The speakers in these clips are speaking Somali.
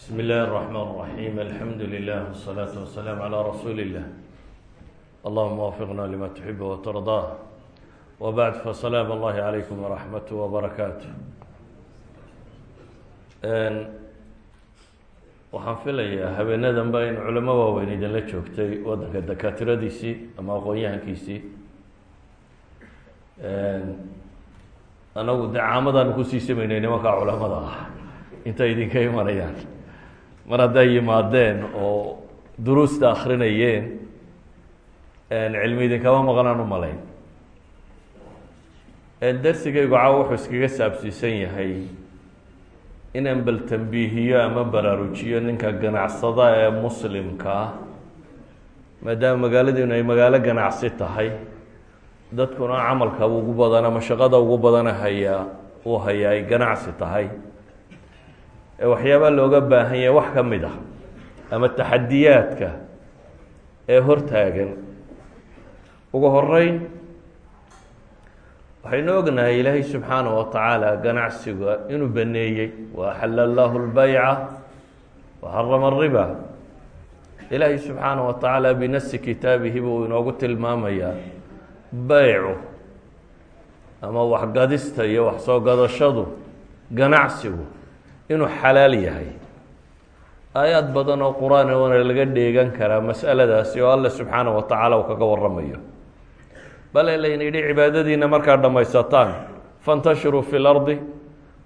بسم الله الرحمن الرحيم الحمد لله والصلاة والسلام على رسول الله اللهم وفقنا لما تحب وترضاه وبعد فسلام الله عليكم ورحمته وبركاته waxaan filayaa habeenadan ba in culamo waaweyn idinla joogtay waddanka dakaatiradiisii ama aqoon-yahankiisii anagu dee caamadaanu kusii samaynay nimankaa culamada ah intay idinka imanayaan mar hadday yimaadeen oo duruusta akrinayeen cilmi idinkama maqnaan u malayn darsigaygu caawa wuxuu iskaga saabsiisan yahay inaan bal tambiihiyo ama baraarujiyo ninka ganacsada ee muslimka ah maadaama magaaladiinu ay magaalo ganacsi tahay dadkuna camalka ugu badan ama shaqada ugu badana hayaa uu hayaa ay ganacsi tahay ee waxyaabaa looga baahan yahay wax ka mid ah ama taxadiyaadka ee hortaagan ugu horeyn waxaynu ognahay ilaahay subxaanaه wa tacaala ganacsiga inuu baneeyey waaxala allahu اlbayca waxarama الriba ilaahay subxaanaه wa tacaala binasi kitaabihi buu inoogu tilmaamayaa beycu ama waxgadista iyo wax soo gadashadu ganacsigu inuu xalaal yahay aayaad badan oo qur-aan wana laga dheegan karaa masaladaasi oo alle subxaanaه wa tacaala uu kaga waramayo bale layna yidhi cibaadadiina markaad dhammaysataan faاntashiruu fi اlardi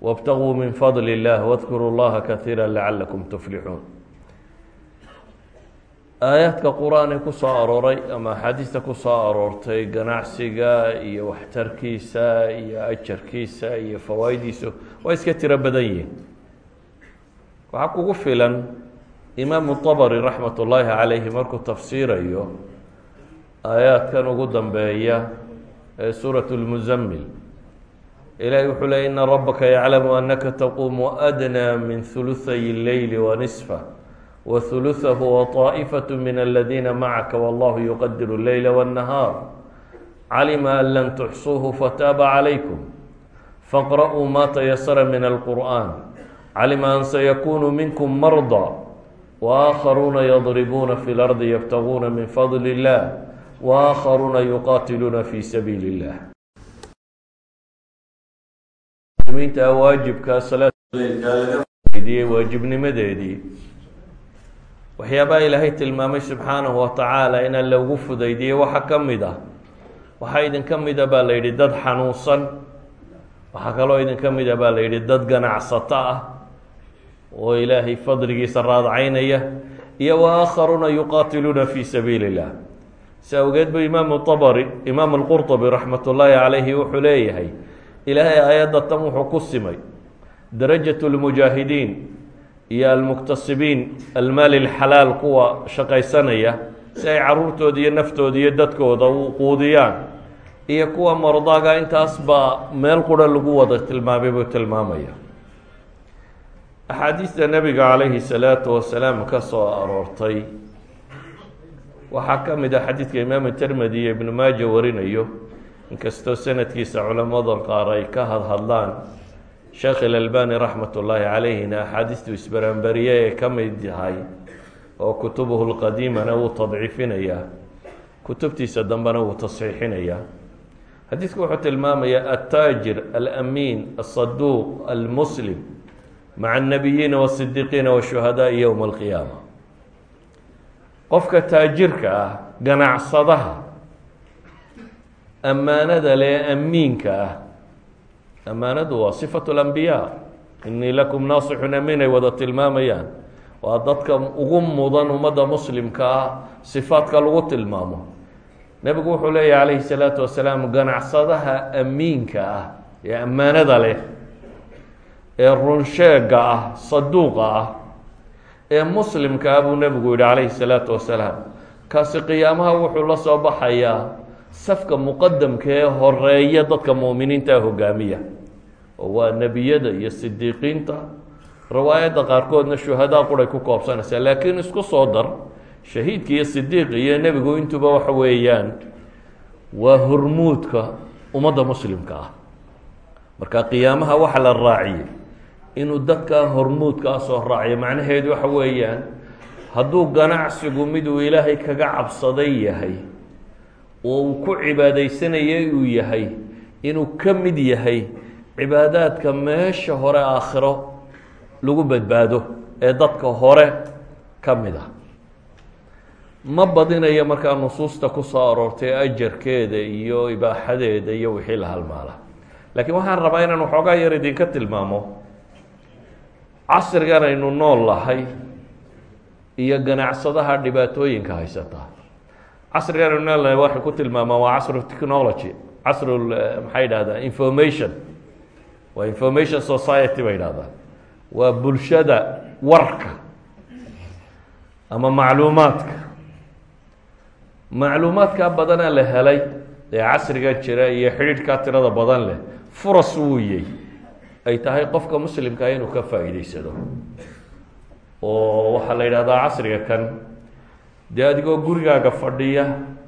wاbtaguu min fadli اllah wadkuruu llaha kaiira lacalakum tuflixuun aayaadka qur-aan ee ku soo arooray ama axaadiista ku soo aroortay ganacsiga iyo waxtarkiisa iyo ajarkiisa iyo fawaa'idiisu waa iska tiro badan yihiin waxaa kugu filan imaamu طabri raxmat ullaahi calayhi markuu tafsiirayo aayaadkan ugu dambeeya ee suuraة اlmuzammil ilahi wuxuu leey ina rabaka yaclamu anaka taquumu adnى min ثuluثay اleyli wanisfa waثuluثahu waطaaئfaة min aladiina macaka wallahu yuqadir اleyla wالnahaar calima an lan tuxsuuhu fataaba calaykum faqra'uu ma tayasara min alqur'an calima an sayakuunu minkum marda waakharuuna yadribuuna fi lardi yabtaguuna min fadli illah waakharuuna yuqaatiluuna fi sabiili illah minta waajibka salaadiyey waajibnimadeedii waxyaabaha ilaahay tilmaamay subxaanahu wa tacaala inaan lagu fudaydiyey waxa ka mid ah waxaa idinka mida baa la yidhi dad xanuunsan waxaa kaloo idinka mida baa la yidhi dad ganacsato ah oo ilaahay fadligiisa raadcaynaya iyo waakharuuna yuqaatiluuna fi sabiili اllah si awgeed bu imaamu abri imaam اlqurطbi raxmat ullaahi calayhi wuxuu leeyahay ilaahay aayadda tan wuxuu ku simay darajaة اlmujaahidiin iyo almuktasibiin almaali اlxalaal kuwa shaqaysanaya si ay caruurtooda iyo naftooda iyo dadkooda u quudiyaan iyo kuwa mardaaga intaas baa meel qura lagu wada tilmaamay buu tilmaamaya axaadiista nebiga calayhi الsalaatu wasalaam ka soo aroortay. Waxaa ka mid ah xadiidka imaamu termedi iyo ibnu maaja warinayo. Inkastoo sanadkiisa culamada qaar ay ka hadhadlaan sheekh ilalbani raxmat ullaahi calayhina axaadiistu isbaraanbariye ee ka mid yahay oo kutubuhu lqadiimana wuu tadciifinayaa kutubtiisa dambena wuu tasxiixinayaa. Xadiidku wuxuu tilmaamayaa altaajir alamiin asaduuq almuslim maca annabiyiina wasidiiqiina washuhadaai yowma alqiyaama qofka taajirka ah ganacsadaha ammaanada le amiinka ah ammaanadu waa sifatu lambiyaa inii lakum naasixun amiin ay wada tilmaamayaan waa dadka ugu mudan ummadda muslimka ah sifaadka lagu tilmaamo nebigu wuxuu leeyahy calayhi salaatu wasalaam ganacsadaha amiinka ah ee ammaanada leh ee runsheega ah saduuqa ah ee muslimka ah buu nebigu yihi calayhi salaatu wasalaam kaasi qiyaamaha wuxuu la soo baxayaa safka muqadamka ee horreeya dadka mu'miniinta hogaamiya oo waa nebiyada iyo sidiiqiinta riwaayadda qaarkoodna shuhadaa quray ku koobsanaysaa laakiin isku soo dar shahiidka iyo sidiiqa iyo nebigu intuba waxa weeyaan waa hormuudka ummadda muslimka ah. Marka qiyaamaha waxa la raaciyey inuu dadkaa hormuudkaa soo raaciyo. Macnaheedu waxa weeyaan hadduu ganacsigu miduu ilaahay kaga cabsaday yahay oo uu ku cibaadaysanayay uu yahay inuu ka mid yahay cibaadaadka meesha hore aakhiro lagu badbaado ee dadka hore ka mid ah. Ma badinayo markaa nusuusta ku soo aroortay ajarkeeda iyo ibaaxadeeda iyo wixii la halmaala. Laakiin waxaan rabaa inaan waxoogaa yar idinka tilmaamo casrigan aynu nool lahay iyo ganacsadaha dhibaatooyinka haysata. Casrigan aynu nool lahay waxay ku tilmaamaan waa casru technology casru maxay yidhahdaa information. Waa information society bay yidhahdaan waa bulshada warka ama macluumaadka. Macluumaadkaa badanaa la helay ee casriga jira iyo xidhiidhkaa tirada badan leh. Furas wuuyey ay tahay qofka muslimkaa inuu ka faa'iideysado oo waxaa la yidhahdaa casriga kan dee adigoo gurigaaga fadhiya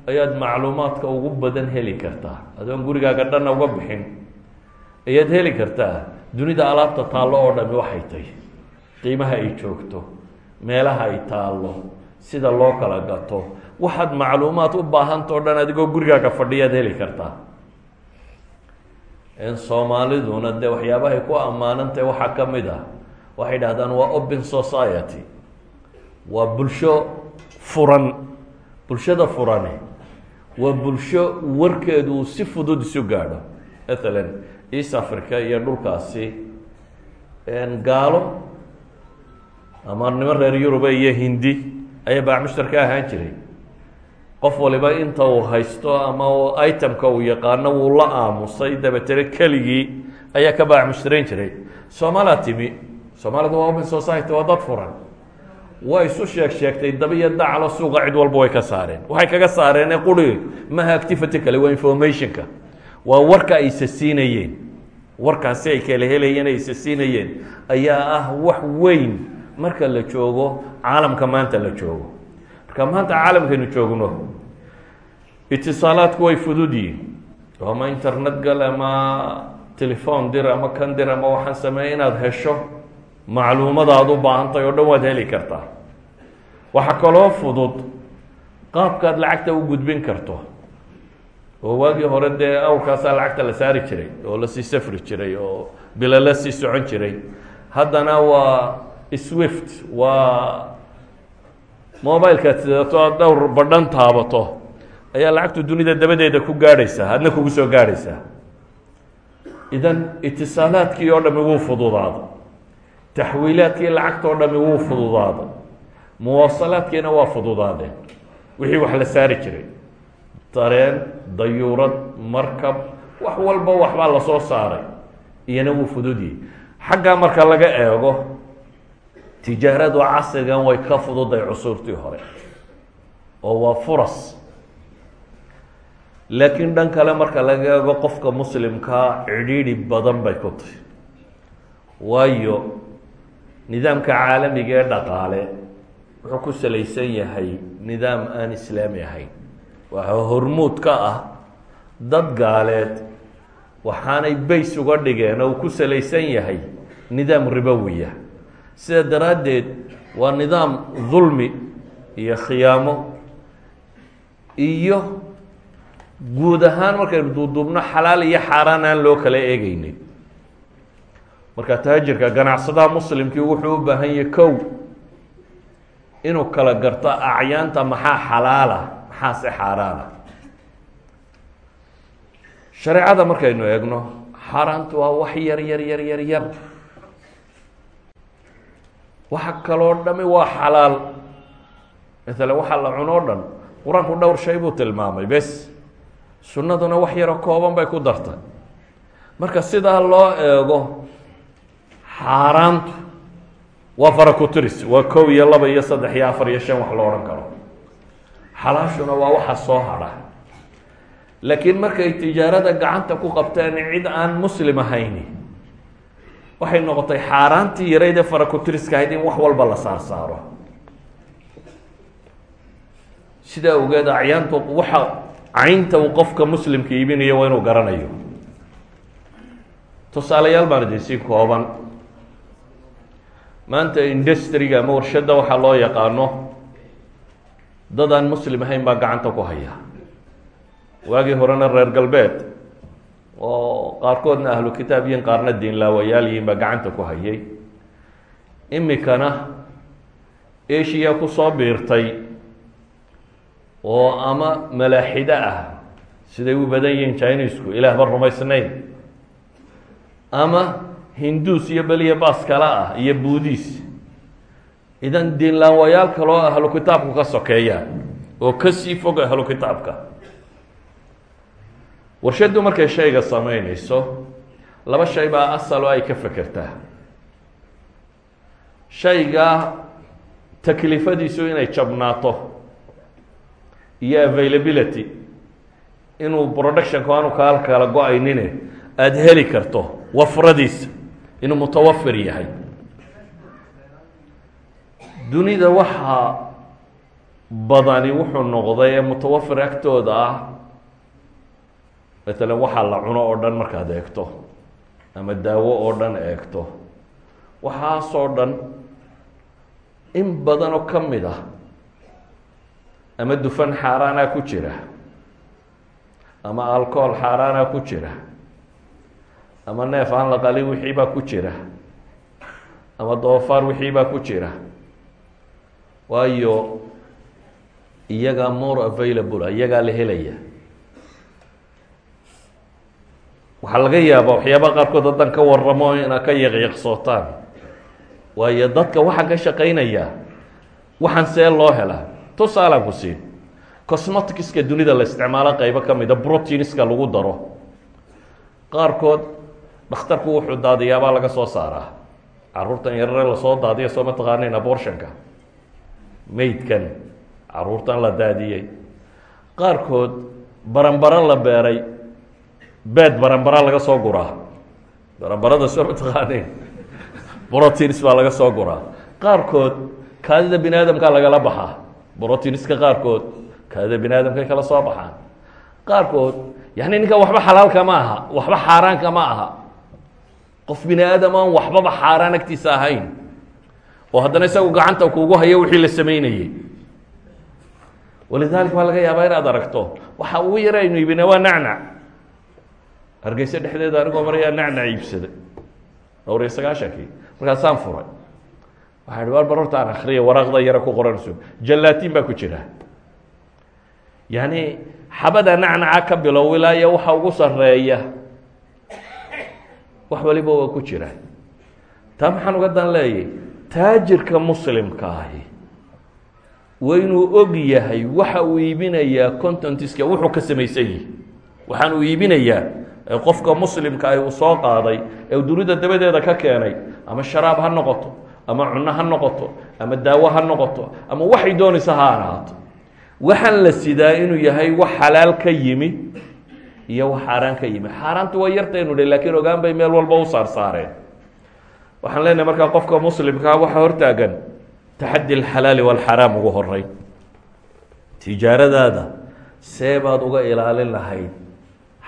ayaad macluumaadka ugu badan heli kartaa. Adoon gurigaaga dhanna uga bixin ayaad heli kartaa. Dunida alaabta taallo oo dhami waxay tahy qiimaha ay joogto meelaha ay taallo sida loo kala gato. Waxaad macluumaad u baahantao dhan adigoo gurigaaga fadhiyaad heli kartaa soomaaliduna dee waxyaabahay ku ammaanantahy waxaa ka mid ah. Waxay dhahdaan waa open society. Waa bulsho furan. Bulshada furane. Waa bulsho warkeedu uu si fudud isu gaadho. Mathalan east africa iyo dhulkaasi gaalo ama niman reer yuruba iyo hindi ayaa baacmushtar ka ahaan jiray qof waliba inta uu haysto ama itemka uu yaqaano wuu la aamusay dabeetana keligii ayaa ka baacmushtarayn jiray. Soomaalaa timi soomaalida waa open society waa dad furan. Waa isu sheeg sheegtay daba iyo daclo suuqa cid walba way ka saareen. Waxay kaga saareen quri maha activity kale waa informationka. Waa warka ay isa siinayeen. Warkaasi ay kala helayeen ay isa siinayeen ayaa ah wax weyn. Marka la joogo caalamka maanta la joogo marka maanta caalamkaynu joogno itisaalaadku way fudud yihiin ama internet gal ama telefon dir ama kan dir ama waxaan sameeya inaad hesho macluumada aad u baahantahay oo dhan waad heli kartaa. Waxaa kaloo fudud qaabkaad lacagta u gudbin karto. Oo waagii hore dee awrkaasaa lacagta la saari jiray oo la sii safri jiray oo bilo la sii socon jiray. Haddana waa swift waa mobilekaad sidato aad dhowr badhan taabato ayaa lacagtu dunida dabadeeda ku gaadhaysaa adna kugu soo gaadhaysaa idan itisaalaadkii oo dhami wuu fududaada taxwiilaadkii lacagta oo dhami wuu fududaada muwaasalaadkiina waa fududaadeen. Wixii wax la saari jiray. Dareen dayuurad markab wax walba waxbaa la soo saaray. Iyana wuu fududyihi xaggaa marka laga eego tijaaradu casrigan way ka fududay cusuurtii hore. Oo waa furas. Laakiin dhan kale marka laga eego qofka muslimkaa cidhiidhi badan bay ku tahy waayo nidaamka caalamiga ee dhaqaale wuxuu ku salaysan yahay nidaam aan islaami ahayn. Waxaa hormuud ka ah dad gaaleed waxaanay bays uga dhigeen oo uu ku salaysan yahay nidaam ribowiya sida daraaddeed waa nidaam dulmi iyo khiyaamo iyo guud ahaan markaynu duuduubno xalaal iyo xaaraan aan loo kala eegeynin marka taajirka ganacsadaha muslimkii wuxuu u baahan yahay kow inuu kala garto acyaanta maxaa xalaala maxaase xaaraana shareecada markaynu eegno xaaraantu waa wax yar yar yar yar yar waxa kaloo dhami waa xalaal. Maala waxaa la cunoo dhan qur'aanku dhowr shay buu tilmaamay bes. Sunnaduna wax yaroo kooban bay ku dartay marka sidaa loo eego xaaraantu waa farakuturis waa kow iyo laba iyo saddex iyo afar iyo shan wax lo odhan karo. Xalaashuna waa waxa soo hadha. Laakiin markay tijaarada gacanta ku qabteen cid aan muslim ahayni waxay noqotay xaaraantii yarayd ee farakutiriska ahayd in wax walba la saar saaro sidaa ogeed acyaantu waxa caynta uu qofka muslimka iibinayo waa inuu garanayo. Tusaalayaal baan idin sii kooban. Maanta industriga ama warshadda waxaa loo yaqaano dad aan muslim ahayn baa gacanta ku haya. Waagii horena reer galbeed oo qaarkoodna ahlu kitaab yihiin qaarna diinlaawayaal yihiin baa gacanta ku hayay. Imikana eshiya ku soo biirtay oo ama malaaxido ah siday u badan yihiin chinisku ilaahba rumaysnayn. Ama hinduus iyo beliya baas kale ah iyo buudiis idan diinlaawayaal kaloo ahlu kitaabku ka sokeeya oo ka sii fog ahlu kitaabka warshaddu markay shayga samaynayso laba shay baa asal oo ay ka fekertaa shayga taklifadiisu inay jabnaato iyo availability inuu productionku aanu kaal kala go'aynine aada heli karto wafradiisa inuu mutawafir yahay. Dunida waxaa badani wuxuu noqday ee mutawafir agtooda ah matalan waxaa la cuno oo dhan markaad eegto ama daawo oo dhan eegto. Waxaasoo dhan in badan oo ka mid ah ama dufan xaaraanaa ku jira ama alcohol xaaraanaa ku jira ama neef aan la qalin wixii baa ku jira ama doofaar wixii baa ku jira. Waayo iyagaa more available iyagaa la helaya waxaa laga yaabaa waxyaabaha qaarkood haddaan ka waramo inaad ka yaqyaqsootaan. Waayo dadka waxaan ka shaqaynaya waxaan see loo helaa tusaalaan ku siin cosmeticska dunida la isticmaalo qeybo ka mida proteinska lagu daro. Qaarkood dhakhtarku wuxuu daadiyaabaa laga soo saaraa. Caruurtan yarare la soo daadiya soo mataqaanayn abortionka? Maydkan caruurtan la daadiyey. Qaarkood baranbaro la beeray beed baranbara laga soo guraa baranbarada soo mataqaanayn proteins baa laga soo guraa qaarkood kaadida bini aadamkaa lagala baxaa broteinska qaarkood kaadida bini aadamkay kala soo baxaan. Qaarkood yani ninkan waxba xalaalka ma aha waxba xaaraanka ma aha. Qof bini aadam aan waxbaba xaaraan agtiisa ahayn. Oo haddana isagu gacanta kuugu hayo wixii la sameynayey walidaalika waa laga yaabaa inaad aragto waxa ugu yara aynu iibina waa nacnac hargeyse dhexdeeda anigoo marayaa nacnac iibsaday dhowr iyo sagaashankii markaasaan furay. Waxaa ihi war barorta aan akriya waraaqda yara ku qoranayso jallaatiin baa ku jira. Yacni xabada nacnaca ka bilow ilaa iyo waxa ugu sareeya wax waliba waa ku jira. Taa maxaan uga dan leeyay taajirka muslimka ahi waa inuu og yahay waxa uu iibinayaa contentiska wuxuu ka samaysan yihi waxaan uu iibinayaa qofka muslimka ahi uu soo qaaday ee dunida dabadeeda ka keenay ama sharaab ha noqoto ama cunno ha noqoto ama daawo ha noqoto ama waxay doonaysa ha ahaato. Waxaan la sidaa inuu yahay wax xalaal ka yimi iyo wax xaaraan ka yimi. Xaaraantu waa yartaynu dhe lakiin ogaan bay meel walba u saarsaareen waxaan leenahay markaa qofka muslimkaa waxa hortaagan taxadi alxalaali walxaraam ugu horeyn tijaaradaada see baad uga ilaalin lahayd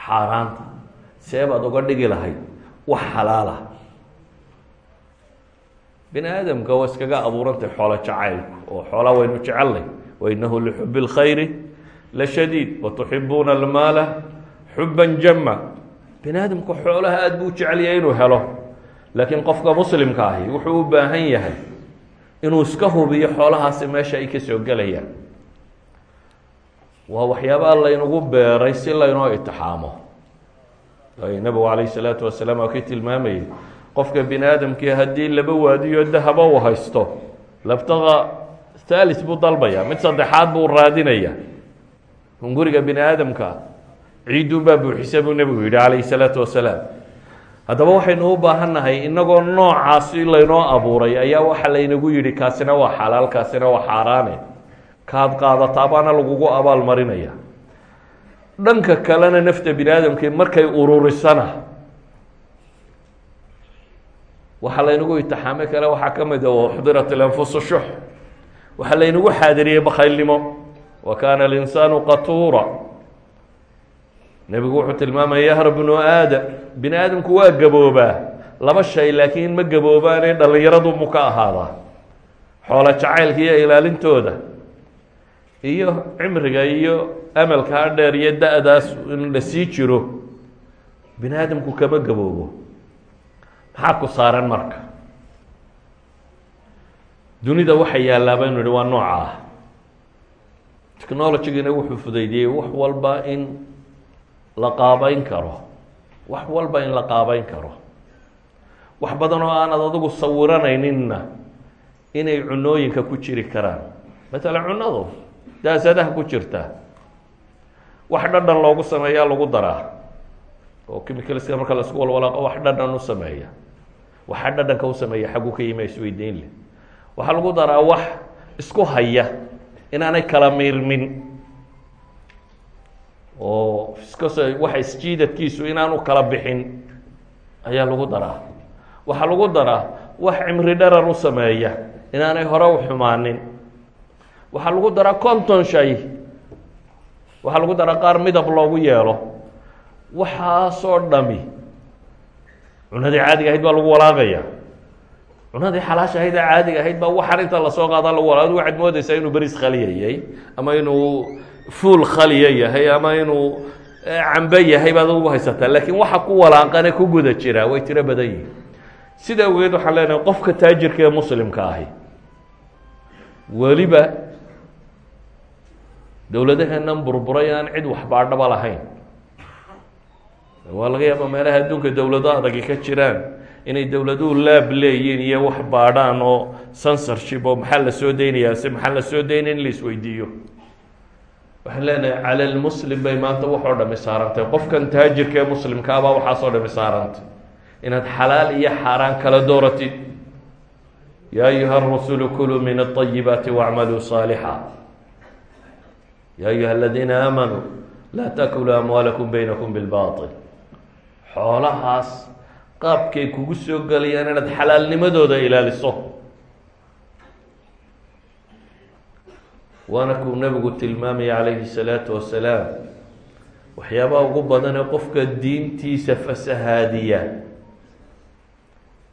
xaaraanta see baad uga dhigi lahayd wax xalaala bini aadamka waa iskaga abuurantay xoolo jacaylku oo xoolaa waynu jecelnay wainahu lixubi اlkhayri la shadiid watuxibuuna almaala xuban jama bini aadamku xoolaha aada buu jecelyahay inuu helo laakiin qofka muslimka ahi wuxuu u baahan yahay inuu iska hubiyo xoolahaasi meesha ay ka soo gelayaan. Waa waxyaabaha laynagu beeray si laynoo itixaamo nabigu calayh salaatu wasalaam waa kii tilmaamayay qofka bini aadamkii haddii laba waadiyo dahaba uu haysto labtaqa thalis buu dalbaya mid saddexaad buu raadinaya. Hunguriga bini aadamka ciidun baa buuxisa buu nebigu yidhi calayhi salaatu wasalaam haddaba waxaynu u baahannahay inagoo noocaasi laynoo abuuray ayaa waxa laynagu yidhi kaasina waa xalaal kaasina waa xaaraane. Kaad qaadataa baana lagugu abaal marinaya dhanka kalena nafta bini aadamkii markay ururisana. Waxaa laynagu itixaame kale waxaa ka mid a uxdirat ilanfusu shux waxaa laynagu xaadiriyey bakaylnimo wa kaana alinsaanu qatuura. Nebigu wuxuu tilmaamaya yahra bnu aadam bini aadamku waa gaboobaa. Laba shay laakiin ma gaboobaane dhallinyaradu mu ka ahaadaa xoolo jacaylka iyo ilaalintooda. Iyo cimriga iyo amalkaa dheer iyo da-daas in la sii jiro bini aadamku kama gaboobo maxaa ku saaran marka? Dunida waxa yaallaa baynu ihi waa nooca ah. Technologigina wuxuu fudaydiyey wax walba in la qaabeyn karo. Wax walba in la qaabeyn karo. Wax badan oo aanad adigu sawiranayninna inay cunooyinka ku jiri karaan. Matalan cunadu daasadaha ku jirta wax dhadhan loogu sameeyaa lagu daraa. Oo chemicalska marka la isku walwalaaqo wax dhadhan u sameeya waxaa dhadhanka u sameeya xaggu ka yima isweydiin leh waxaa lagu daraa wax isku haya inaanay kala miirmin. Oo iskas waxa isjiidadkiisu inaanu kala bixin ayaa lagu daraa. Waxaa lagu daraa wax cimri dharar u sameeya inaanay hore u xumaanin. Waxaa lagu daraa conton shay waxaa lagu daraa qaar midab loogu yeelo. Waxaasoo dhami. Cunadii caadiga ahayd baa lagu walaaqaya cunadii xalaasha ahayd ee caadiga ahayd baa waxaan inta la soo qaada lagu walaaq waxaad moodeysaa inuu beris khaliyayay ama inuu fuul khaliya yahay ama inuu cambe yahay baad ugu haysataa. Laakiin waxa ku walaaqane ku guda jira way tiro badan yihiin sida awgeed waxaan leenahay qofka taajirka ee muslimka ahi weliba dowladaheenan burburay aan cid waxbaadhaba lahayn. Waa laga yaaba meelaha adduunka dowlado adagi ka jiraan inay dowladuhu laab leeyiin iyo wax baadhaan oo censorship oo maxaa la soo deynayaa se maxaa la soo deynaya in la isweydiiyo. Waxaan leenahay cala lmuslim bay maanta waxoo dhami saarantay. Qofkan taajirka ee muslimkaabaa waxaasoo dhami saarantay. Inaad xalaal iyo xaaraan kala dooratid yaa ayuha arusulu kuluu min alayibaati wacmaluu saalixa ya ayuha aladiina aamanuu laa takuluu amwaalakum baynakum bilbail xoolahaas qaabkay kugu soo gelayaan inaad xalaalnimadooda ilaaliso waana kuu nebigu tilmaamaya calayhi salaatu wasalaam waxyaabaha ugu badan ee qofka diintiisa fasahaadiya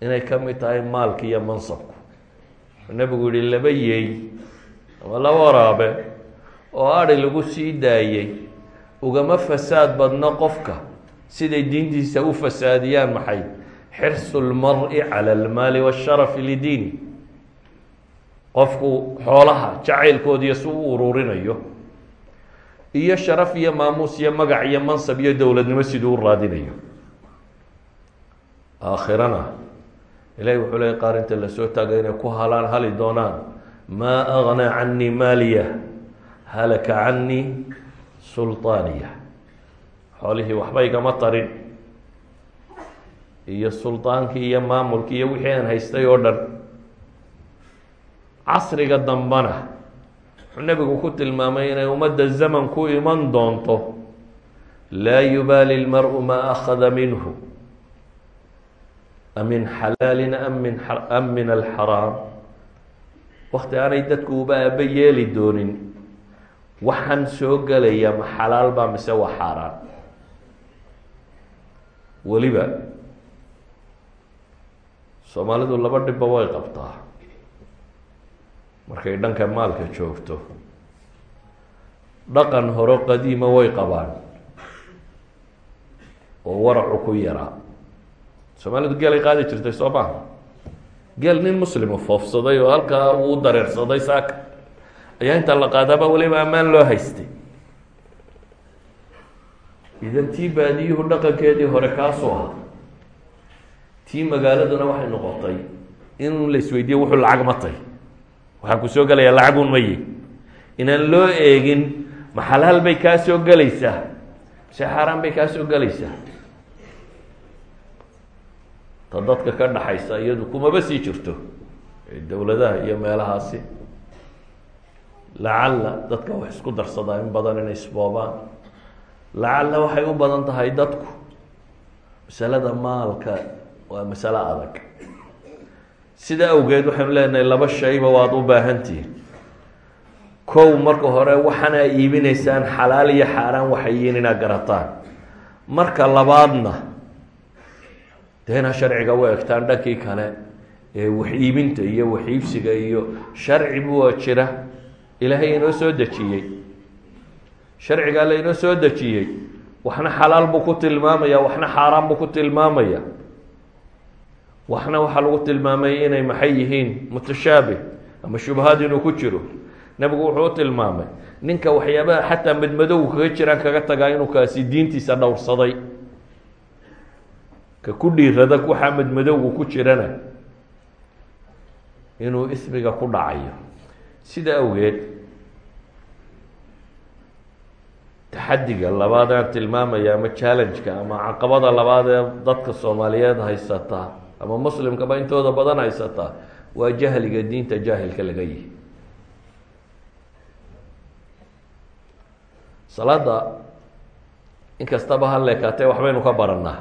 inay ka mid tahay maalka iyo mansabku nebigu yihi laba yeey ama laba waraabe oo adhi lagu sii daayey ugama fasaad badno qofka. Siday diintiisa u fasaadiyaan maxay? Xirsu lmari cala almaali waasharafi lidiini qofku xoolaha jacaylkoodiiyo si u ururinayo iyo sharaf iyo maamuus iyo magac iyo mansab iyo dowladnimo siduu u raadinayo. Aakhirana ilahi wuxuu leeyay qaar inta la soo taagay inay ku halaan hali doonaan maa agnaa canii maaliya halaka canii sulaaniya xoolihii waxba igama tarin. Iyo sulaankii iyo maamulkii iyo wixii aan haystay oo dhan. Casriga dambana wuxuu nebigu ku tilmaamay inay ummadda zaman ku iman doonto laa yubaali lmaru maa akhada minhu amin xalaalin am min am min alxaraam. Wakti aanay dadku uba aabe yeeli doonin waxaan soo gelaya ma xalaal baa mise waa xaaraan? Weliba soomaalidu laba dhibba way qabtaa. Markay dhanka maalka joogto dhaqan horo qadiima way qabaan. Oo waracu ku yaraa soomaalidu geelay qaadi jirtay soo maha geel nin muslimu foofsaday oo halkaa uu dareersaday saaka ayaa inta la qaadaaba weliba ammaan loo haystay. Idan tii baadiyuhu dhaqankeedii hore kaasoo ah tii magaaladuna waxay noqotay in la isweydiiyo wuxuu lacag ma tay waxaa ku soo gelaya lacagun maye inaan loo eegin ma xalaal bay kaa soo gelaysaa mise xaaraan bay kaa soo gelaysaa ta dadka ka dhaxaysa iyadu kumaba sii jirto. Dowladaha iyo meelahaasi lacalla dadka wax isku darsadaa in badan inay isboobaan. Lacalla waxay u badan tahay dadku. Masalada maalka waa masalo adag. Sida awgeed waxaynu leenahay laba shayba waad u baahantihin kow marka hore waxaana iibinaysaan xalaal iyo xaaraan waxay yihiin inaad garataan. Marka labaadna dee sharciga u egtaan dhankii kale ee wax iibinta iyo wax iibsiga iyo sharci bua jira ilaahay inoo soo dejiyey. Sharcigaa la inoo soo dejiyey waxna xalaal buu ku tilmaamaya waxna xaaraan buu ku tilmaamaya. Waxna waxaa lagu tilmaamay inay maxay yihiin mutashaabih ama shubahaad inuu ku jiro. Nebigu wuxuu u tilmaamay ninka waxyaabaha xataa madmadow kaga jiraan kaga tagaa inuu kaasi diintiisa dhowrsaday. Ka ku dhiirada waxaa madmadowga ku jirana inuu ismiga ku dhacayo sida awgeed taxadiga labaad aan tilmaamaya ama challenge-ka ama caqabada labaad ee dadka soomaaliyeed haysata ama muslimkaba intooda badan haysata waa jahliga diinta jaahilka laga yihi salaada inkastaba ha leekaatee waxbaynu ka baranaa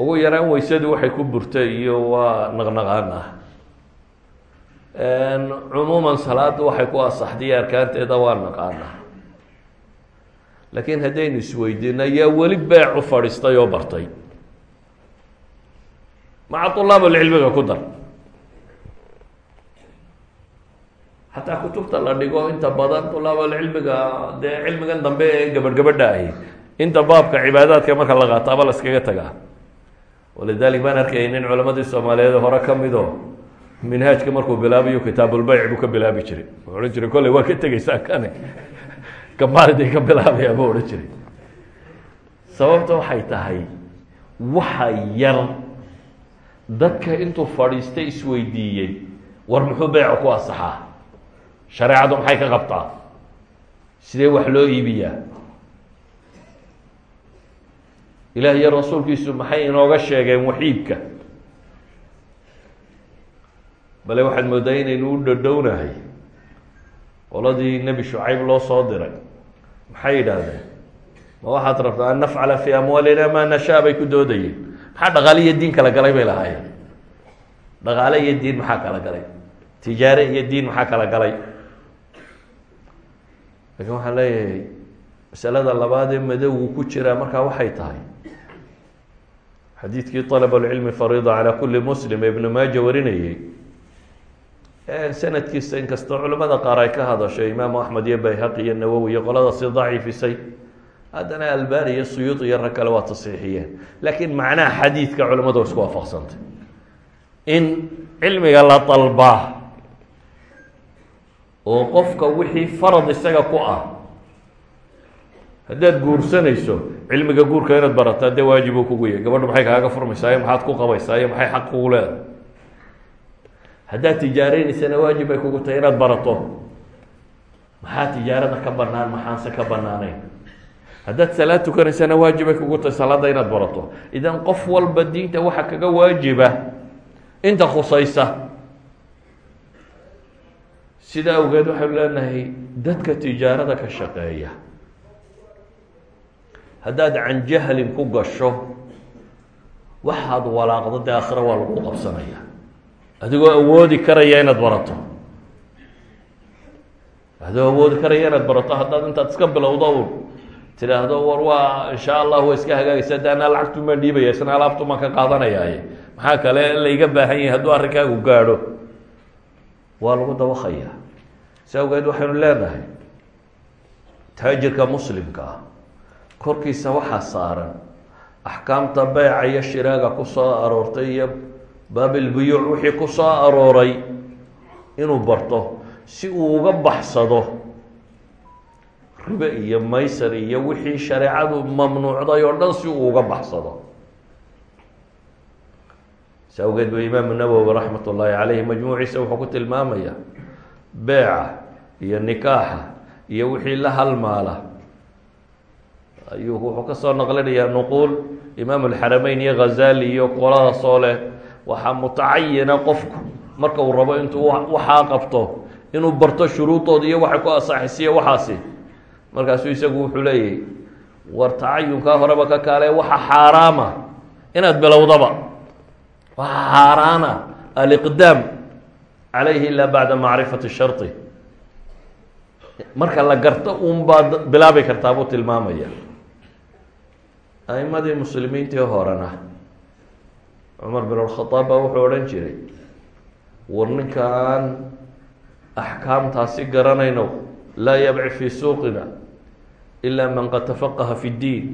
ugu yaraan weysadu waxay ku burtay iyo waa naqnaqaana cumuuman salaada waxay ku asaxday arkaanteeda waa naqaana laakiin haddaynu isweydiino yaa weli beecu fadhiistay oo bartay. Maca طulaabulcilmiga ku dar. Xataa kutubta la dhigo inta badan طulaabulcilmiga dee cilmigan dambe ee gabadh gabadha ahi inta baabka cibaadaadka marka la qaataaba la iskaga tagaa. Walidalik baan arkayay nin culamadii soomaaliyeed hore ka mido minhaajka markuu bilaabayo kitaabulbeyc buu ka bilaabi jiray. Wuxuu odhan jiray kolley waa ka tegeysaa kane gamaaliday ka bilaabayaa buu odhan jiray. Sababta waxay tahay waxa yar dadka intuu fadhiistay isweydiiyey war muxuu beyca ku asaxaa shareecadu maxay ka qabtaa? Sidee wax loo iibiyaa? Ilaah iyo rasuulkiisu maxay inooga sheegeen waxiibka bale waxaad moodaa inaynu u dhadhownahay. Qoladii nebi shucayb loo soo diray. Maxay yidhaahdeen? Ma waxaad rabtaa an nafcala fi amwaalina maa nashaa bay ku doodayeen. Maxaa dhaqaale iyo diin kala galay bay lahaayeen? Dhaqaale iyo diin maxaa kala galay? Tijaare iyo diin maxaa kala galay? Laakiin waxaan leeyahay masalada labaad ee madowgu ku jiraa markaa waxay tahay. Xadiidkii alab lcilmi fariida calaa kuli muslim ee ibnu maaja warinayey sanadkiisa inkastoo culamada qaar ay ka hadasho imaamu axmed iyo bayhaqi iyo nawowi iyo qoladaasi daciifisay haddana albani iyo suyuud iyo rag kale waa tasxiixiyeen laakiin macnaha xadiidka culamadu isku waafaqsantay. In cilmiga la dalbaa oo qofka wixii farad isaga ku ah haddaad guursanayso cilmiga guurka inaad barataa waajib uu kugu yahay. Gabadhu maxay kaaga furmaysaa? Iyo maxaad ku qabaysaa? Iyo maxay xaq kugu leedahay haddaad tijaareynaysana waajib bay kugu tahay inaad barato. Maxaa tijaarada ka banaan maxaanse ka banaaneyn haddaad salaad tukanaysana waajib bay kugu tahay salaada inaad barato. Idan qof walba diinta waxa kaga waajiba inta khusaysa. Sida awgeed waxaynu leenahay dadka tijaarada ka shaqeeya. Haddaad can jahlin ku gasho waxaad walaaqdo dee aakhira waa lagu qabsanaya adigoo awoodi karaya inaad barato. Adigoo awoodi karaya inaad barato. Haddaad intaad iska bilowdo un tidhaahdo war waa insha allah waa iska hagaagaysa. De anaa lacagtu maan dhiibaya isna alaabtu maan ka qaadanayaaye. Maxaa kale layga baahan yahay hadduu arrinkaagu gaadho. Waa lagu dabaqaya si awgeed waxaynu leenahay taajirka muslimka ah korkiisa waxaa saaran axkaamta beyca iyo shiraaga ku soo aroortay iyo baabilbuyuuc wixii ku soo arooray inuu barto si uu uga baxsado ribe iyo maysar iyo wixii shareecadu mamnuucday oo dhan si uu uga baxsado. Si awgeed ba imaamu nawowi raxmat ullaahi caleyhi majmuuciisa wuxuu ku tilmaamaya beeca iyo nikaaxa iyo wixii la halmaala ayuu wuxuu ka soo naqlinayaa nuquul imaam alxarameyn iyo ghazali iyo qoladaasoo leh waxaa mutacayina qofku marka uu rabo intuu waxaa qabto inuu barto shuruudooda iyo waxay ku asaxisiyo waxaasi. Markaasuu isagu wuxuu leeyahy war tacayunkaa horeba ka kaale waxa xaaraama inaad bilowdaba. Waxa xaaraana aliqdaam calayhi ilaa bacda macrifati sharطi marka la garto un baad bilaabi kartaa buu tilmaamaya a'imadii muslimiintii horena cumar bin alkhadaab baa wuxuu odhan jiray war ninkaan axkaamtaasi garanayno laa yabci fii suuqina ilaa man qad tafaqaha fi ddiin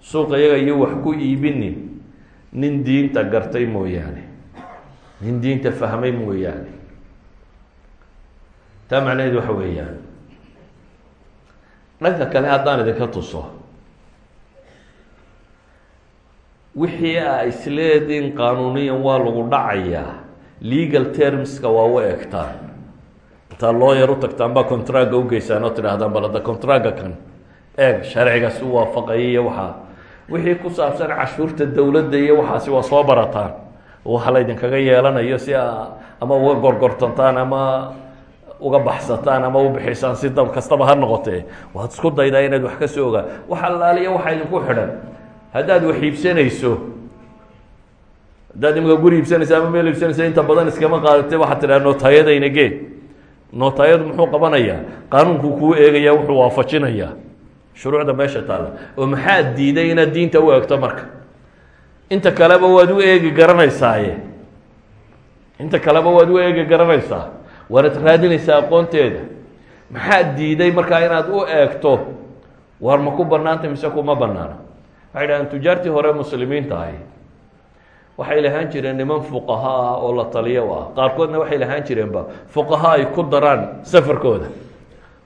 suuqa iyaga iyo wax ku iibinin nin diinta gartay mooyaane nin diinta fahmay mooyaane. Taa macnaheed waxa weeyaan. Dhanka kale haddaan idinka tuso wixii a isleediin qaanuuniyan waa lagu dhacayaa legal termska waa u egtaan intaa looyar u tagtaan baa contracga ugeysaan oo tidhaahdaan bal hadda contracga kan. Eeg sharcigaasi u waafaqaya iyo waxaa wixii ku saabsan cashuurta dowladda iyo waxaasi waa soo barataan. Waxa la ydinkaga yeelanayo si ama uga gorgortantaan ama uga baxsataan ama u bixisaan si dab kastaba ha noqotee. Waad isku daydaa inaad wax ka soo ogaa wax allaaliya waxaa idinku xidhan haddaad wax iibsanayso haddaad imika guri iibsanaysa ama meel iibsanaysa inta badan iskama qaadatay waxaad tidhaha nootayadayna gee nootayadu muxuu qabanayaa qaanuunkuu kuu eegaya wuxuu waafajinayaa shuruucda meesha taalla oo maxaad diiday inaad diinta u eegto marka? Inta kaleba waad u eegi garanaysaaye. Inta kaleba waad u eegi garanaysaa. Waanad raadinaysaa aqoonteeda. Maxaad diiday markaa inaad u eegto? Waar ma ku banaanta mise kuma banaana waxay dhahaan tujaartii hore muslimiinta ahi waxay lahaan jireen niman fuqaha ah oo la taliyo ah qaarkoodna waxay lahaan jireenba fuqaha ay ku daraan safarkooda.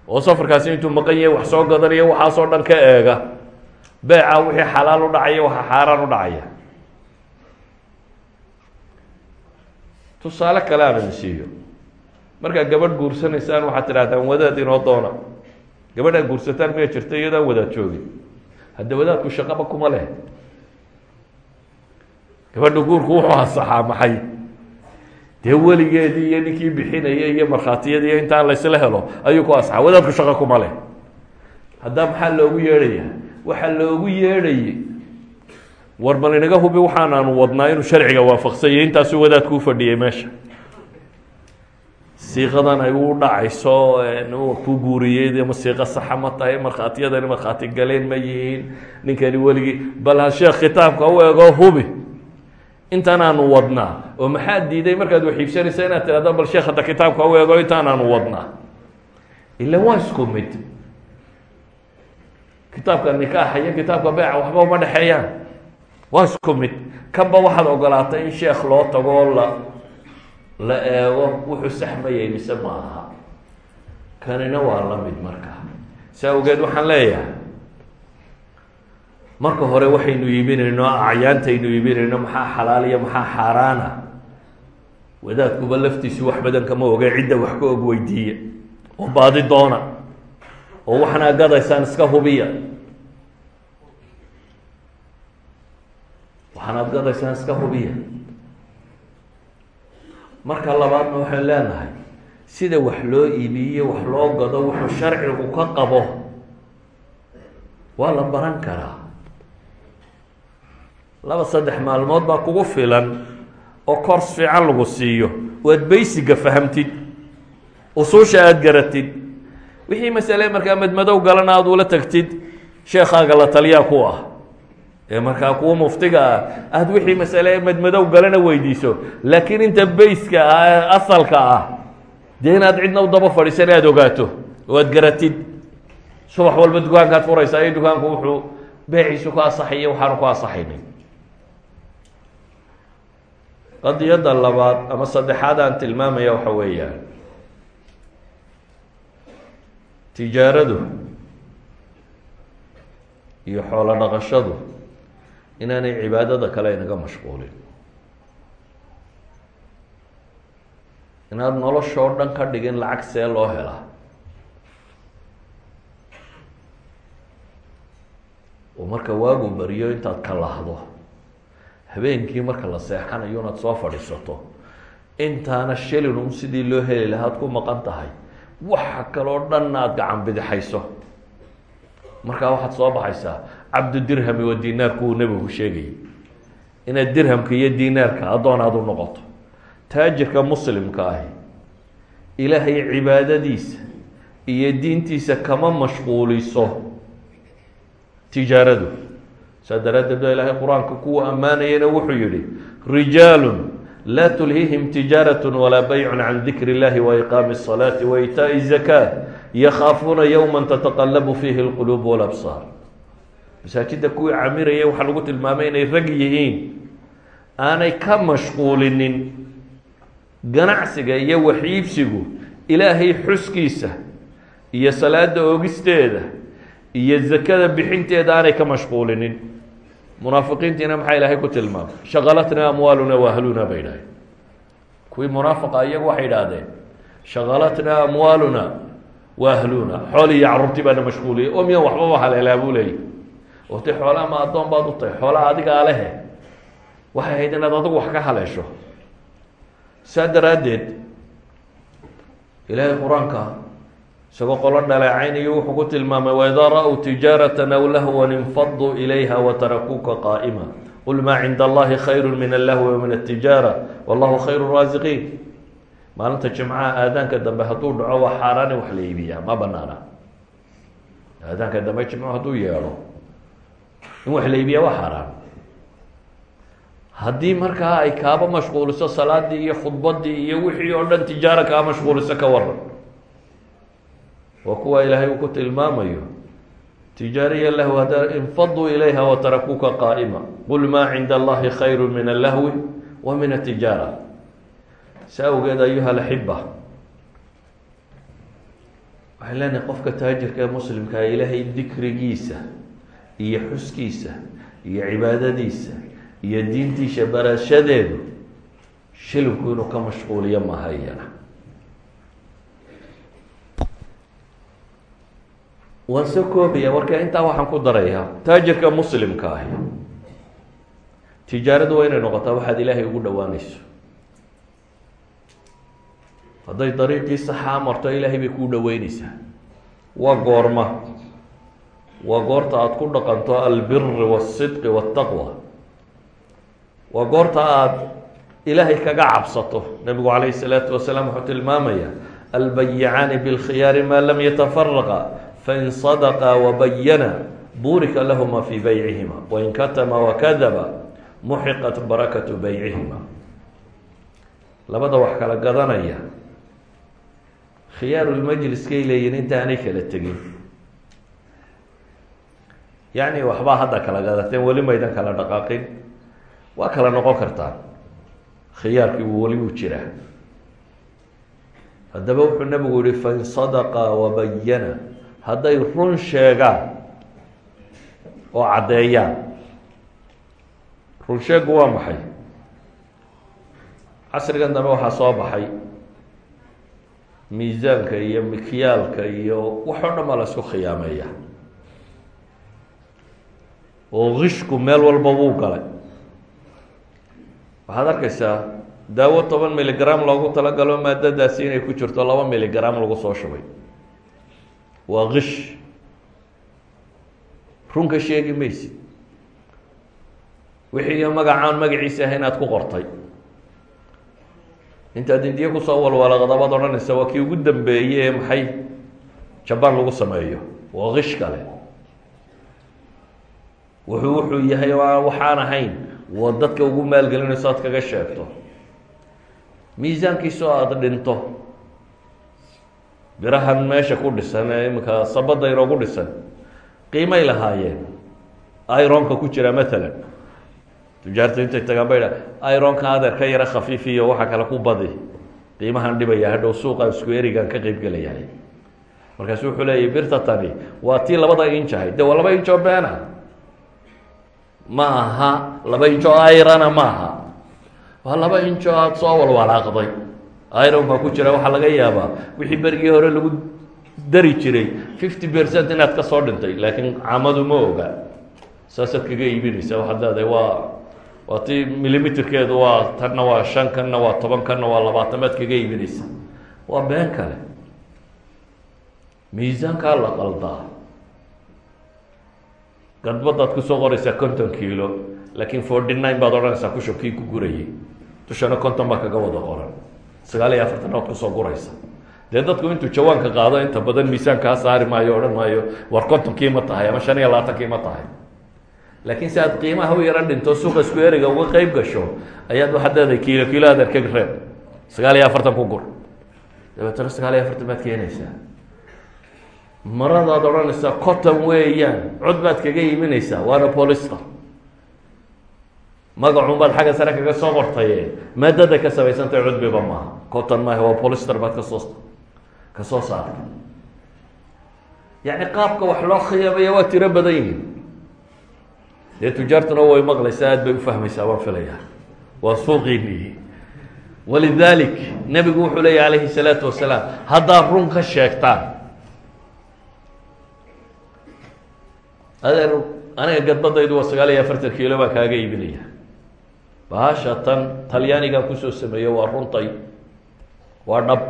Oo safarkaasi intuu maqan yahay wax soo gadanayo waxaasoo dhan ka eega. Beeca wixii xalaal u dhacaya waxa xaaraan u dhacaya. Tusaale kale aan idin siiyo. Markaa gabadh guursanaysaan waxaad tidhahdaan wadaad inoo doona. Gabadhaa guursataan miya jirta iyadaan wadaad joogin hadda wadaadku shaqaba kuma leh. Gabadha guurku wuxuu hasaxaa maxay? Dee weligeedii iyo ninkii bixinaya iyo markhaatiyadii iyo intaan laysla helo ayuu ku asaxaa wadaadku shaqo kuma leh. Haddaa maxaa loogu yeedhaya? Waxaa loogu yeedhayay. War bal inaga hubi waxaanaanu wadnaa inuu sharciga waafaqsanya intaasuu wadaadku ufadhiyay meesha siiqadan ay u dhacayso ku guuriyey ma siiqo saxa ma tahay markhaatiyadani markhaati galeen ma yihiin. Ninkani weligii bal ha sheekh kitaabka u ego hubi. Intaanaanu wadnaa oo maxaa diiday markaad wax iibsanaysa inaad tirahdo bal sheekh hadda kitaabka u ego intaanaanu wadnaa ila waa isku mid. Kitaabka nikaaxa iyo kitaabka beeca waxba uma dhexeeyaan. Waa isku mid. Kanba waxaad ogolaatay in sheekh loo tago la la eego wuxuu saxmayay mise ma aha? Kanina waa la mid marka. Saa awgeed waxaan leeyahay marka hore waxaynu iibinayno acyaantaynu iibinayno maxaa xalaal iyo maxaa xaaraana? Wadaadkuba laftiisu wax badan kama oge cidda wax ka og weydiiya. Oo baadi doona. Oo waxanaa gadaysaan iska hubiya. Waxaanaad gadaysaan iska hubiya marka labaadna waxaan leenahay sida wax loo iibiyo wax loo gado wuxuu sharcigu ka qabo. Waa la baran karaa. Laba saddex maalmood baa kugu filan oo kors fiican lagu siiyo. Oo aad baysiga fahamtid usuusha aada garatid wixii masale markaa madmadow galana aada ula tagtid sheekaaga la taliyaa ku ah markaa kuwa muftiga ah. Aada wixii masale madmadow galana weydiiso. Laakiin inta bayska ah asalka ah dee inaad cidna u daba fadhiisan aada ogaato oo aad garatid subax walba dukaankaad furaysaa iyo dukaanku wuxuu beeciisu ku asaxayo waxaanu ku asaxaynin qadiyadda labaad ama saddexaad aan tilmaamaya waxa weeyaan. Tijaaradu iyo xoolo dhaqashadu inaanay cibaadada kale inaga mashquulin. Inaad noloshoo dhan ka dhigin lacag see loo helaa oo marka waagu bariyo intaad ka lahdo. Habeenkii marka la seexanayo inaad soo fadhiisato. Intaana shilin un sidii loo heli lahaad ku maqan tahay. Waxa kaloo dhanna aada gacan bidixayso. Markaa waxaad soo baxaysaa cabdu dirhami wa dinaarku uu nebigu sheegayay inaad dirhamka iyo dinaarka addoon aada u noqoto taajirka muslimka ahi ilaahay cibaadadiisa iyo diintiisa kama mashquuliso tijaaradu saa daraaddeed ba ilaahay qur-aanka kuwa ammaanayana wuxuu yihi rijaalu laa tulhihim tijaaraة walaa baycu can dikri اllahi waiqaami الصalaati waitaaءi الzakaat yakhaafuuna ywma tataqalabu fiihi اlquluub wاlabsaar masaajidda kuwii camiraya waxaa lagu tilmaamay inay rag yihiin aanay ka mashquulinin ganacsiga iyo waxiibsigu ilaahay xuskiisa iyo salaada oogisteeda iyo zakada bixinteeda aanay ka mashquulinin. Munaafiqiintiina maxaa ilaahay ku tilmaamay? Shaqalatnaa amwaaluna waahluna bay idhahdeen. Kuwii munaafiqa iyagu waxay idhaahdeen shaqalatnaa amwaaluna waahluna xool iyo carruurtii baana mashquuliyay o miyan waxbaba haleelaa buu leeyay wati xoolaa ma addoon baad u tahay xoolaa adigaa lehe waxay ahayd inaad adigu wax ka haleesho. Saa daraaddeed ilaahay qur'aanka isagoo qolo dhaleecaynayo wuxuu ku tilmaamay waidaa ra-w tijaaratan aw lahwan infaduu ilayha watarakuuka qaa'ima. Qul maa cinda allahi khayru min allahwi min altijaara wallahu khayru raasiqiin maalinta jimcaha aadaanka dambe hadduu dhaco waa xaaraani wax la iibiyaa ma banaana aadaanka dambe jimco hadduu yeedho in wax la iibiyaa waa xaaraan haddii markaa ay kaaba mashquuliso salaadii iyo khudbadii iyo wixii oo dhan tijaaro kaa mashquuliso ka waran waa kuwa ilaahay uu ku tilmaamayo tijaariya lahu hada infaduu ilayha watarakuuka qaa'ima. Qul maa cinda allahi khayru min allahwi wa min atijaara sa awgeed ayuha alaxiba waxay leenahay qofka taajirka ee muslimkaa ilaahay dikrigiisa iyo xuskiisa iyo cibaadadiisa iyo diintiisa barashadeedu shilinku inuu ka mashquuliyo maha iyana waan soo koobaya marka intaa waxaan ku darayaa taajirka muslimka ahi tijaaradu waa inay noqotaa waxaad ilaahay ugu dhowaanayso. Hadday dariiqii saxaa marto ilaahay bay kuu dhoweyneysaa waa goorma waa goorta aada ku dhaqanto albiri waasidqi waataqwa waa goorta aada ilaahay kaga cabsato nebigu calayhi salaatu wasalaam wuxuu tilmaamaya albayicaani bilkhiyaari maa lam yatafaraqa fain sadaqaa wabayana burika lahuma fii baycihima wain katama wakadaba muxiqat barakatu baycihima labada wax kala gadanaya khiyaarulmajliskay leeyihiin intaanay kala tegin yacni waxbaa hadda kala gadateen weli maydan kala dhaqaaqin. Waa kala noqon kartaa. Khiyaarkii weli wuu jiraa. Haddaba wuxuu nabigu yihi fain sadaqa wabayana hadday run sheegaan oo caddeeyaan. Run sheegu waa maxay? Casrigan dambe waxaa soo baxay. Miisaanka iyo mikyaalka iyo wax oo dhan baa la isku khiyaameeya oo kishku meel walba wuu galay. Waxaad arkaysaa daawo toban miligram loogu talagalo maadadaasi inay ku jirto laba miligram lagu soo shubay. Waa kish runka sheegi maysid. Wixii magacaan magaciisa ah inaad ku qortay. Intaad indiye ku soo walwalaqdabaad odhanaysa waa kii ugu dambeeyey ee maxay? Jabaan lagu sameeyo. Waa kish kale wuxuu wuxuu yahay waxaan ahayn. Waa dadka ugu maalgelinayso aad kaga sheegto. Miisaankiisoo aada dhinto. Birahan meesha ku dhisan ee iminka sabada inoogu dhisan. Qiimay lahaayeen. Ironka ku jira matalan tujaarta intay tagaan ba idha ironka adeer ka yaro khafiifiyo waxa kale ku badi. Qiimahan dhibaya hadhow suuqaan isku erigan ka qeyb gelayahay markaasu wuxuu leeyahy birta tani waa tii labada inch ahayd de waa laba inchoo beena ma aha laba inchoo irana ma aha waa laba inchoo aada soo walwalaaqday. Iron baa ku jira waxaa laga yaabaa. Wixii berigii hore lagu dari jiray fifty percent inaad ka soo dhintay laakiin camadu ma oga. Saasaad kaga iibinaysa waxaad leedahay waa waa ti millimeterkeedu waa tanna waa shan kanna waa toban kanna waa labaatan baad kaga iibinaysa waa been kale. Miisaankaa la qaldaa gadbadaad ku soo qoraysaa konton kiilo laakiin forty nine baad odhanaysaa kusho kii ku gurayay dushana konton baa kaga wada qoran sagaal iyo afartan ood ku soo guraysa. Dee dadku intuu jawaanka qaado inta badan miisaankaa saari maayo odhan maayo war kontonkii ma tahay ama shan iyo labaatankii ma tahay. Laakiin si aad qiimaha u yaro dhinto suuqa isku eriga uga qeyb gasho ayaad waxaad leedahay kiilo kiilo ka reeb sagaal iyo afartan ku gur. Dabeetana sagaal iyo afartan baad keenaysaa maradaad odhanaysaa cotton weeyaan. Cod baad kaga iiminaysaa waana polister magacun baad xagga sare kaga soo qortaye maadada ka samaysantahay cudbiba maaha. Cotton maaha waa polister baad ka soo ka soo saartay. Yacni qaabka wax loo khiyaamaya waa tiro badan yihiin dee tujaartuna way maqlaysaa aad bay ufahmaysaa waan filayaa. Waa suuqiinii walidalik nebigu wuxuu leeyahy calayhi salaatu wasalaam haddaad run ka sheegtaan adeer aniga gadbadaydu waa sagaal iyo afartan kiilo baan kaaga iibinaya. Bahasha tan talyaanigan ku soo sameeye waa runtay waa dhab.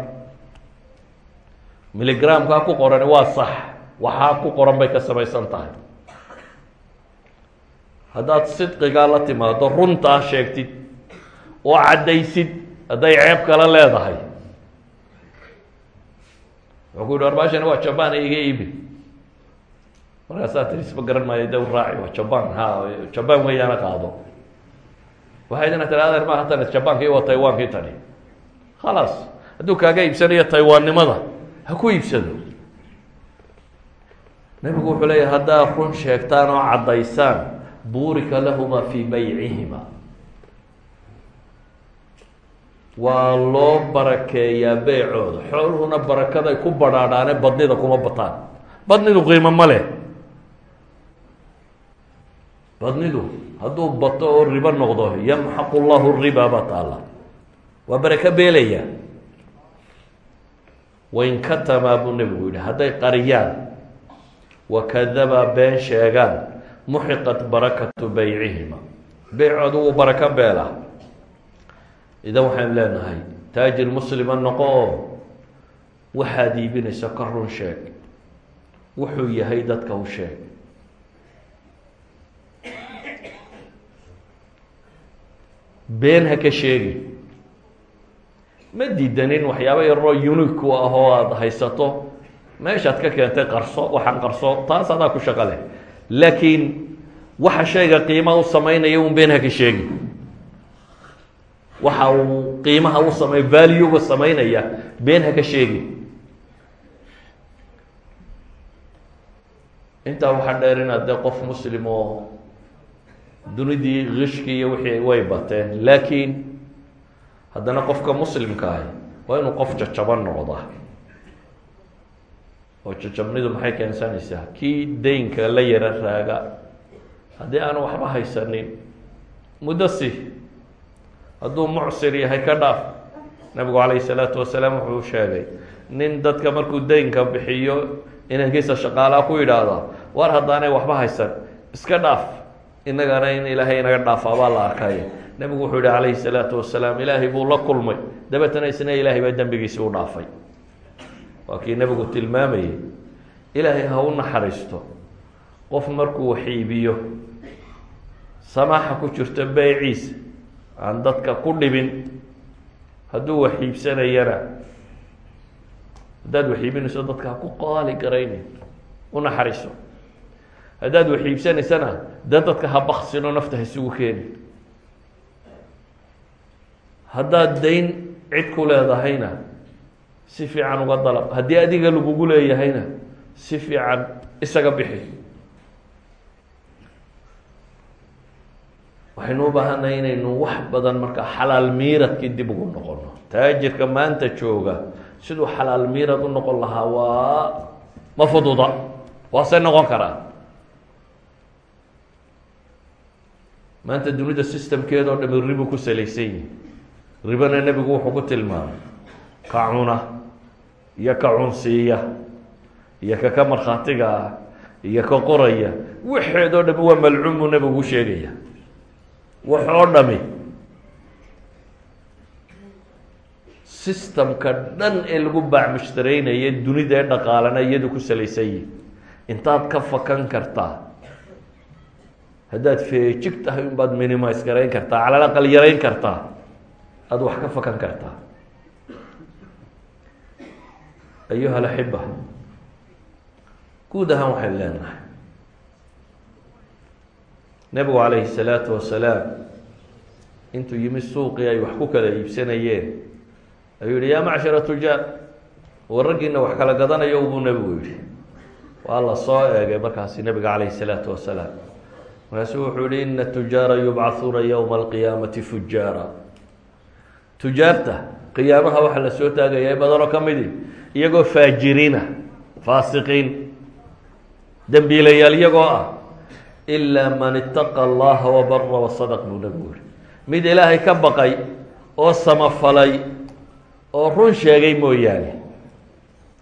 Miligramkaa ku qorani waa sax waxaa ku qoran bay ka samaysan tahay. Haddaad sidqigaa la timaado runtaa sheegtid oo caddaysid hadday ceeb kala leedahay. Wuxuu ku yidhi war baashani waa jaban iga iibi markaasaa tiri isma garan maayo de raaci waa jaban ha jaban weeyaana qaado. Waxay dina tiri adeer maaha tani jabankii waa taiwankii tani. Khalaas hadduu kaaga iibsanayo taiwannimada ha ku iibsado. Nebigu wuxuu leeyahy haddaad run sheegtaan oo caddaysaan buurika lahuma fii baycihima. Waa loo barakeeyaa beycooda xooluhuna barakaday ku badhaadhaane badnida kuma bataan. Badnidu qiimo ma leh badnidu hadduu bato oo ribo noqdo yamxaqu llahu riba baa taalla waa barako beelaya. Wain katamaa buu nebigu yihi hadday qariyaan wakadaba been sheegaan muxiqat barakatu beycihima beycoodu wuu barako beela. Idan waxaynu leenahay taajir muslima noqo oo waxaad iibinayso ka run sheeg. Wuxuu yahay dadka u sheeg been ha ka sheegi. Ma diidanin waxyaaba yaroo unique u ah oo aada haysato. Meeshaad ka keentay qarso waxaan qarso taas adaa ku shaqo leh. Laakiin waxa shayga qiimaha u samaynaya un been ha ka sheegi. Waxa uu qiimaha u samay valuega samaynaya been ha ka sheegi. Intaa waxaa dheer inaad dee qof muslim oo dunidii kishki iyo wixii way bateen. Laakiin haddana qofka muslimka ahi waa inuu qof jajaban noqdaa oo jajabnidu maxay keensanaysaa? Kii daynka la yara raaga. Haddii aanu waxba haysanin muddo si hadduu mucsir yahay ka dhaaf. Nabigu calayhi salaatu wasalaam wuxuu sheegay nin dadka markuu daynka bixiyo inankiisa shaqaalaa ku yidhaahda war haddaanay waxba haysan iska dhaaf inagana in ilaahay inaga dhaafaa baa la arkay nebigu wuxuu yihi calayhi salaatu wasalaam ilaahay buu la kulmay. Dabeetana isna ilaahay baa dembigiisi u dhaafay. Waa kii nebigu tilmaamayey ilaahay ha u naxariisto. Qof markuu wax iibiyo samaaxa ku jirto beyciisa aan dadka ku dhibin. Hadduu wax iibsanayana haddaad wax iibinayso dadka ha ku qaali garaynin u naxariiso. Haddaad wax iibsanaysana dee dadka ha baksino nafta ha isugu keeni. Haddaad dayn cid ku leedahayna si fiican uga dalab. Haddii adiga lagugu leeyahayna si fiican isaga bixi. Waxaynu u baahannahay inaynu wax badan markaa xalaal miiradkii dib ugu noqono taajirka maanta jooga siduu xalaal miirad u noqon lahaa waa ma fududa waase noqon karaa maanta dunida systemkeeda oo dhami ribu ku salaysan yihi ribana nebigu wuxuu ku tilmaamay ka cuna iyo ka cunsiiya iyo ka ka markhaatiga ah iyo ka qoraya. Waxeed oo dhami waa malcuum buu nebigu u sheegaya. Wax oo dhami. Systemka dhan ee lagu baac mushtaraynaya dunida ee dhaqaalana iyadu ku salaysan yihi intaad ka fakan kartaa haddaad feejig tahay un baad minimise garayn kartaa calal aqal yarayn kartaa. Aada wax ka fakan kartaa. Ayuha alaxiba guud ahaan waxaynu leenahay. Nebigu calayhi salaatu wasalaam intuu yimi suuqii ay wax ku kala iibsanayeen ayuu yihi yaa macshara tujaar war raggiina wax kala gadanayo buu nebigu yihi waa la soo eegay markaasi nebiga calayhi salaatu wasalaam markaasuu wuxuu yihi ina tujaara yubcahuuna yowma alqiyaamati fujaara tujaarta qiyaamaha waxaa la soo taagaya badanoo ka midi iyagoo faajiriina faasiqiin dembiilayaal iyagoo ah ilaa man itaqa allaha wabara wasadaq buu nebigu yihi mid ilaahay ka baqay oo samafalay oo run sheegay mooyaane.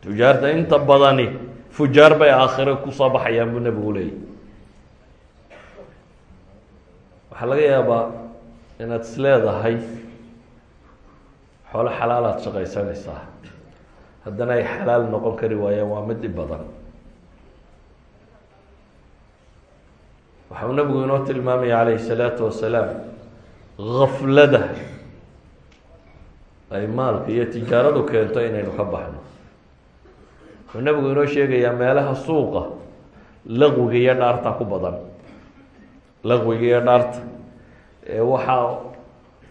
Tujaarta inta badani fujaar bay aakhiro ku soo baxayaan buu nebigu leeyay waxaa laga yaabaa inaad is leedahay xoolo xalaalaad shaqaysanaysaa. Haddana ay xalaal noqon kari waayaan waa mid dhib badan. Waxa uu nebigu inoo tilmaamaya calayhi salaatu wasalaam gaflada ay maalka iyo tijaaradu keento inaynu ka baxno. Wuxuu nebigu inoo sheegayaa meelaha suuqa laqwiga iyo dhaarta ku badan laqwiga iyo dhaarta waxaa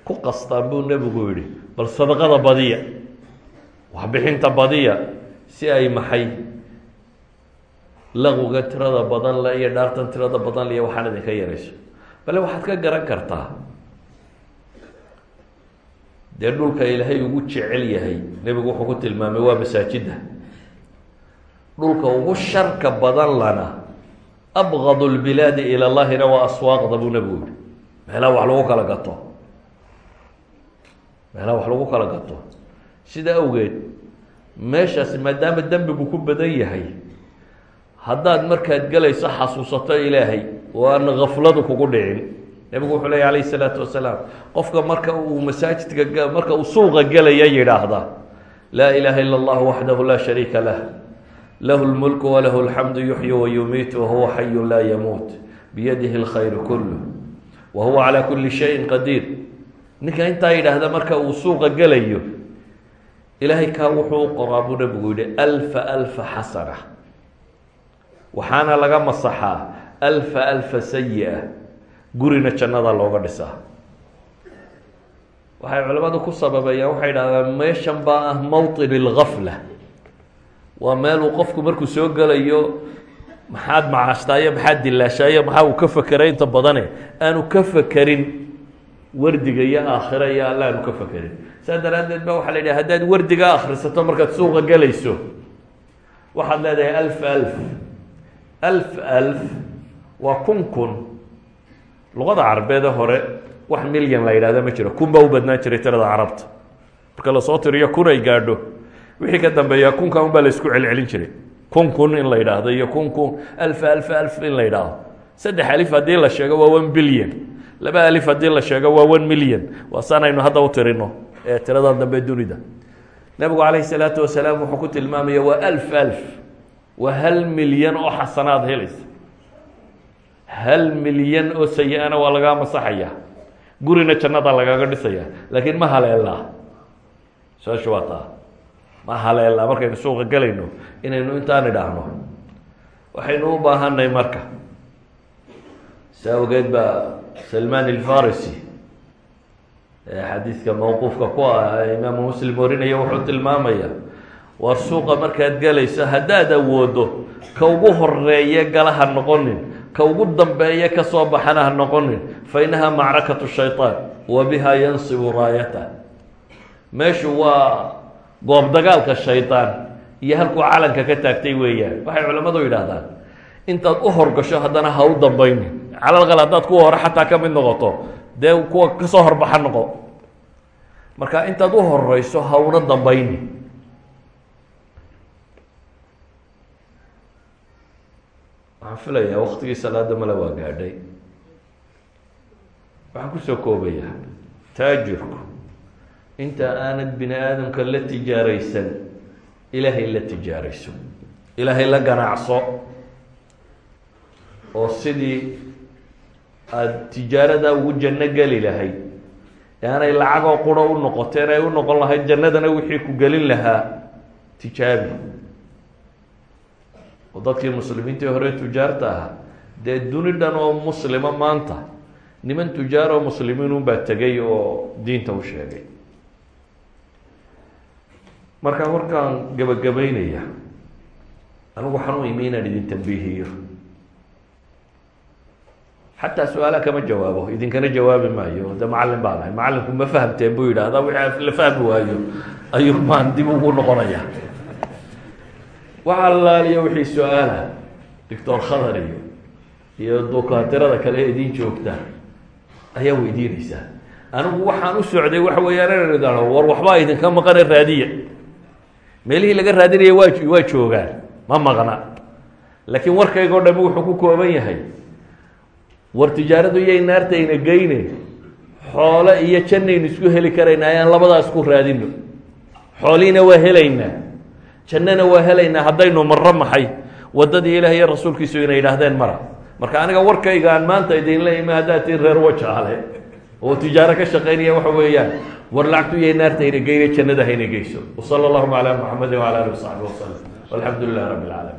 ku qastaan buu nebigu yihi bal sadaqada badiya waxbixinta badiya si ay maxay laqwiga tirada badan le iyo dhaartan tirada badan le iyo waxaan idinka yarayso. Bale waxaad ka garan kartaa dee dhulka ilaahay ugu jecel yahay nebigu wuxuu ku tilmaamay waa masaajidda. Dhulka ugu sharka badan lana abgad lbilaadi ila llahina waa aswaaqda buu nebigu yihi wax lagu kala gato meelaha wax lagu kala gato sida awgeed meeshaasi maadaama dembigu ku badan yahay haddaad markaad gelayso xasuusato ilaahay oo aan gafladu kugu dhicin nebigu wuxuu leeya alayh isalaatu wasalaam qofka marka uu masaajidka marka uu suuqa gelaya yidhaahda laa ilaaha ila allah waxdahu laa shariika lah lahu lmulku walahu alxamdu yuxyi wayumiit wahuwa xayu laa yamuut biyadihi lkhayru kullu wa huwa calaa kuli shayin qadiir ninka intaa yidhaahda marka uu suuqa gelayo ilaahay kaa wuxuu u qoraa buu nebigu yihi alfa alfa xasana waxaana laga masaxaa alfa alfa sayi-a gurina jannada looga dhisaa waxay culamadu ku sababeeyaan waxay idhahdaan meeshan baa ah mawطin اlgafla waa meel uu qofku markuu soo gelayo maxaad macaashtaayo maxaad dilaashaayo maxaa uu ka fekeray inta badane aanu ka fekerin wardiga iyo aakhira iyo alla aanu ka fekerin. Saa daraaddeed ba waxaa la yidhaha haddaad wardiga akhrisato markaad suuqa gelayso waxaad leedahay alf alf. Alf alf waa kun kun. Luqada carabeede hore wax milyan la yidhahda ma jiro. Kun baa u badnaan jiray tirada carabta. Marka la soo tiriyo kun ay gaadho wixii ka dambeeya kunka un baa celcelin jiray. Kun kun in la yidhaahdo iyo kun kun alf alf alf in la yidhaahdo. Saddex alif haddii la sheego waa one billion. Laba alif haddii la sheego waa one million. Waa saanaynu hadda u tirino ee tirada dambe dunida. Nebigu calayhi salaatu wasalaam wuxuu ku tilmaamaya waa alf alf. Waa hal milyan oo xasanaad helaysa hal milyan oo sayi-ana waa lagaa masaxaya. Gurina jannada lagaga dhisaya laakiin ma haleelnaa. Su'aashu waa taa ma haleelnaa markaynu suuqa gelayno inaynu intaan idhaahno. Waxaynu u baahanay marka. Saa awgeed baa salman alfarisi xadiidka mawquufka ku ah imaamu muslim warinaya wuxuu tilmaamaya war suuqa markaad gelayso haddaad awoodo ka ugu horeeye gala ha noqonin ka ugu dambeeye ka soo baxana ha noqonin fa inaha macrakatu shayطaan wa biha yansibu raayata. Meeshu waa goob dagaalka shayطaan iyo halkuu calanka ka taagtay weeyaan. Waxay culamadu yidhaahdaan intaad u horgasho haddana ha u dambaynin. Calalqal haddaad kuwa hore xataa ka mid noqoto dee kuwa ka soo horbaxa noqo. Marka intaad u horeyso ha una waxaan filayaa waktigii salaada male waa gaadhay waxaan ku soo koobayaa taajirku inta aanad bini aadamka la tijaaraysan ilaahay la tijaarayso ilaahay la ganacso oo sidii aada tijaarada ugu janno geli lahayd ee aanay lacagoo quro u noqoteen ay u noqon lahayd jannadana wixii ku gelin lahaa tijaabi oo dadkii muslimiintii hore tujaarta ah dee duni dhan oo muslima maanta niman tujaar oo muslimiin unbaa tegay oo diinta u sheegay markaa markaan gabagabaynaya anigu waxaan u imi inaan idin tambiihiyo xataa su'aalaha kama jawaabo idinkana jawaabi maayo. De macallin baan ahay macallinku ma fahamteen buu yidhahdaa wixii la fahmi waayo ayuu maan dib ugu noqonaya waxa allaaliya wixii su'aala doctor khadar iyo iyo dukaatirada kale ee idiin joogta ayaa weydiinaysaa. Anigu waxaan u socday waxa weeyaan inaan idhaahdo war waxbaa idinka maqane raadiya meelihii laga raadinaya waa waa joogaan. Ma maqna. Laakiin warkayga o dhami wuxuu ku kooban yahay. War tijaaradu iyay naartayna geyne xoole iyo jannaynu isku heli karaynaa ayaan labadaas ku raadino xoolihiina waa helaynaa jannana waa helaynaa haddaynu marro maxay? Waddadii ilaah iyo rasuulkiisu inay yidhaahdeen mara. Marka aniga warkayga aan maanta idinla imi haddaad tiin reer wajaale oo tijaaro ka shaqaynaya waxa weeyaan war lacagtu iyay naartayna geyne jannada hayna geyso. Wasala allahuma calaa muxamedin wala alih wasaxbi wasalam walxamdu lilah rabbi اlcaalamiin